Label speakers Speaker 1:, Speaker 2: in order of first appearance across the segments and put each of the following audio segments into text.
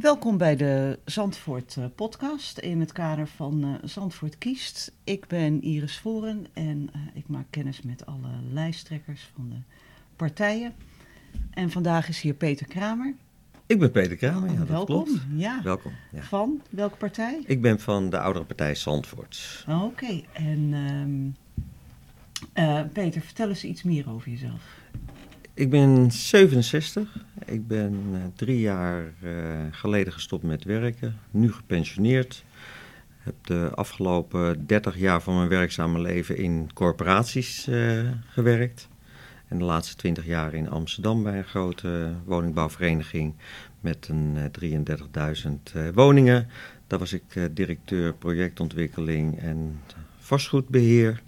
Speaker 1: Welkom bij de Zandvoort eh, podcast in het kader van uh, Zandvoort kiest. Ik ben Iris Voren en uh, ik maak kennis met alle lijsttrekkers van de partijen. En vandaag is hier Peter Kramer.
Speaker 2: Ik ben Peter Kramer, ja, dat
Speaker 1: Welkom.
Speaker 2: klopt.
Speaker 1: Ja.
Speaker 2: Welkom. Ja.
Speaker 1: Van welke partij?
Speaker 2: Ik ben van de oudere partij Zandvoort.
Speaker 1: Oh, Oké, en um, Peter, vertel eens iets meer over jezelf.
Speaker 2: Ik ben 67. Ik ben uh, drie jaar uh, geleden gestopt met werken. Nu gepensioneerd. Heb de afgelopen 30 jaar van mijn werkzame leven in corporaties uh, gewerkt. En de laatste 20 jaar in Amsterdam bij een grote woningbouwvereniging met een 33.000 woningen. Daar was ik directeur projectontwikkeling en vastgoedbeheer.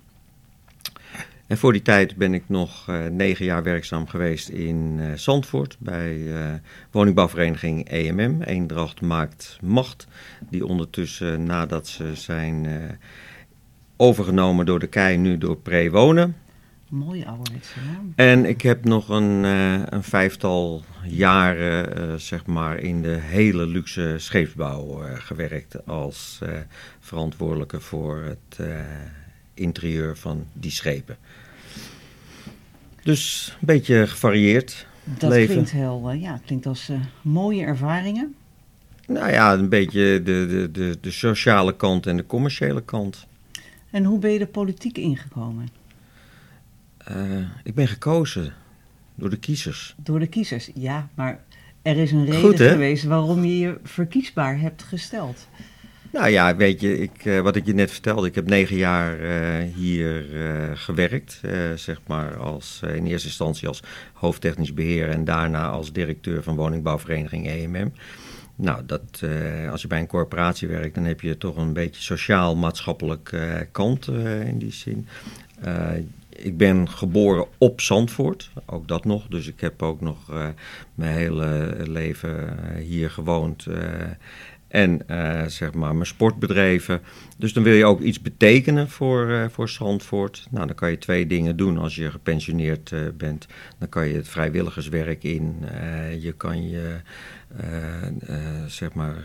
Speaker 2: En voor die tijd ben ik nog uh, negen jaar werkzaam geweest in uh, Zandvoort bij uh, woningbouwvereniging EMM. Eendracht maakt macht. Die ondertussen nadat ze zijn overgenomen door de KEI nu door Prewonen.
Speaker 1: Mooie ouderwetse naam.
Speaker 2: En ik heb nog een, een vijftal jaren zeg maar in de hele luxe scheepsbouw gewerkt als verantwoordelijke voor het interieur van die schepen. Dus een beetje gevarieerd
Speaker 1: dat
Speaker 2: leven.
Speaker 1: klinkt heel, uh, ja, klinkt als uh, mooie ervaringen.
Speaker 2: Nou ja, een beetje de, de, de, de sociale kant en de commerciële kant.
Speaker 1: En hoe ben je de politiek ingekomen?
Speaker 2: Uh, ik ben gekozen door de kiezers.
Speaker 1: Door de kiezers, ja, maar er is een reden
Speaker 2: Goed,
Speaker 1: geweest waarom je je verkiesbaar hebt gesteld.
Speaker 2: Nou ja, weet je, ik, uh, wat ik je net vertelde, ik heb negen jaar uh, hier uh, gewerkt. zeg maar als, in eerste instantie als hoofdtechnisch beheer en daarna als directeur van woningbouwvereniging EMM. Nou, dat, als je bij een corporatie werkt, dan heb je toch een beetje sociaal-maatschappelijk kant in die zin. ik ben geboren op Zandvoort, ook dat nog. Dus ik heb ook nog mijn hele leven hier gewoond en uh, zeg maar mijn sportbedrijven. Dus dan wil je ook iets betekenen voor, uh, voor Zandvoort. Nou, dan kan je twee dingen doen als je gepensioneerd uh, bent. Dan kan je het vrijwilligerswerk in. je kan je zeg maar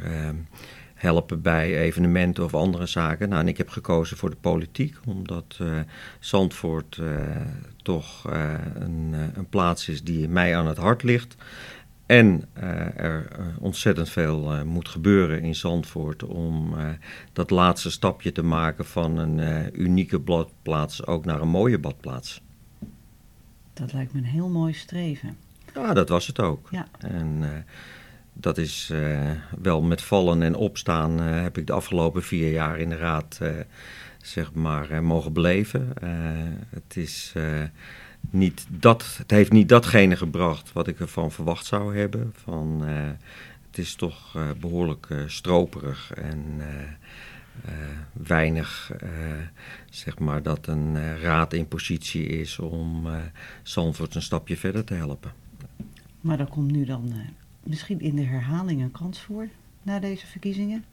Speaker 2: helpen bij evenementen of andere zaken. Nou, en ik heb gekozen voor de politiek, omdat Zandvoort toch een, een plaats is die mij aan het hart ligt. En uh, er uh, ontzettend veel uh, moet gebeuren in Zandvoort om dat laatste stapje te maken van een unieke badplaats ook naar een mooie badplaats.
Speaker 1: Dat lijkt me een heel mooi streven.
Speaker 2: Ja, dat was het ook.
Speaker 1: Ja.
Speaker 2: En dat is wel met vallen en opstaan heb ik de afgelopen vier jaar in de raad zeg maar mogen beleven. het is niet dat, het heeft niet datgene gebracht wat ik ervan verwacht zou hebben. Van, uh, het is toch uh, behoorlijk uh, stroperig en weinig, zeg maar, dat een raad in positie is om Zandvoort een stapje verder te helpen.
Speaker 1: Maar daar komt nu dan misschien in de herhaling een kans voor na deze verkiezingen?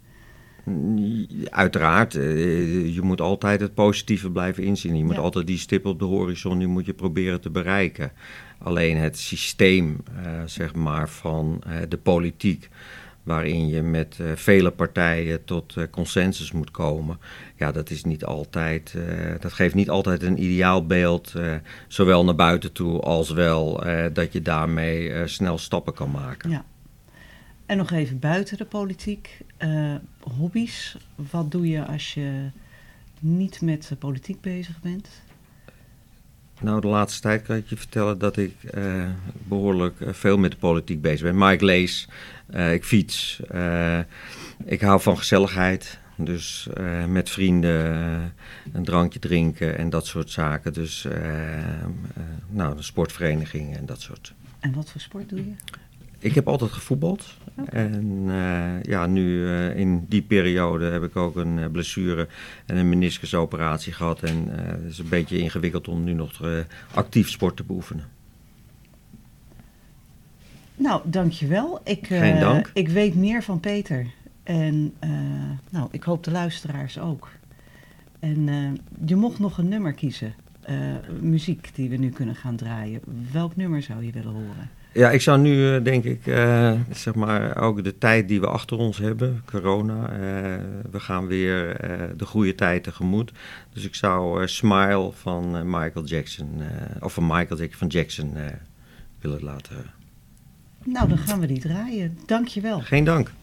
Speaker 2: Uiteraard, je moet altijd het positieve blijven inzien. Je moet
Speaker 1: Ja.
Speaker 2: altijd die stip op de horizon, die moet je proberen te bereiken. Alleen het systeem, eh, zeg maar, van eh, de politiek, waarin je met eh, vele partijen tot eh, consensus moet komen, ja, dat is niet altijd, eh, dat geeft niet altijd een ideaal beeld, eh, zowel naar buiten toe als wel eh, dat je daarmee eh, snel stappen kan maken.
Speaker 1: Ja. En nog even buiten de politiek. eh, hobby's. Wat doe je als je niet met de politiek bezig bent?
Speaker 2: Nou, de laatste tijd kan ik je vertellen dat ik eh, behoorlijk eh, veel met de politiek bezig ben. Maar ik lees, ik fiets, ik hou van gezelligheid. Dus met vrienden een drankje drinken en dat soort zaken. Dus, eh, nou, de sportvereniging en dat soort.
Speaker 1: En wat voor sport doe je?
Speaker 2: Ik heb altijd gevoetbald. En eh, ja, nu eh, in die periode heb ik ook een eh, blessure en een meniscusoperatie gehad. En het is een beetje ingewikkeld om nu nog actief sport te beoefenen.
Speaker 1: Nou, dankjewel. Ik,
Speaker 2: Geen dank.
Speaker 1: ik weet meer van Peter. En nou, ik hoop de luisteraars ook. En je mocht nog een nummer kiezen. muziek die we nu kunnen gaan draaien. Welk nummer zou je willen horen?
Speaker 2: Ja, ik zou nu uh, denk ik, uh, zeg maar, ook de tijd die we achter ons hebben, corona, uh, we gaan weer de goede tijd tegemoet. Dus ik zou Smile van Michael Jackson, of van Michael Jackson, van Jackson willen laten.
Speaker 1: Nou, dan gaan we die draaien. Dank je wel.
Speaker 2: Geen dank.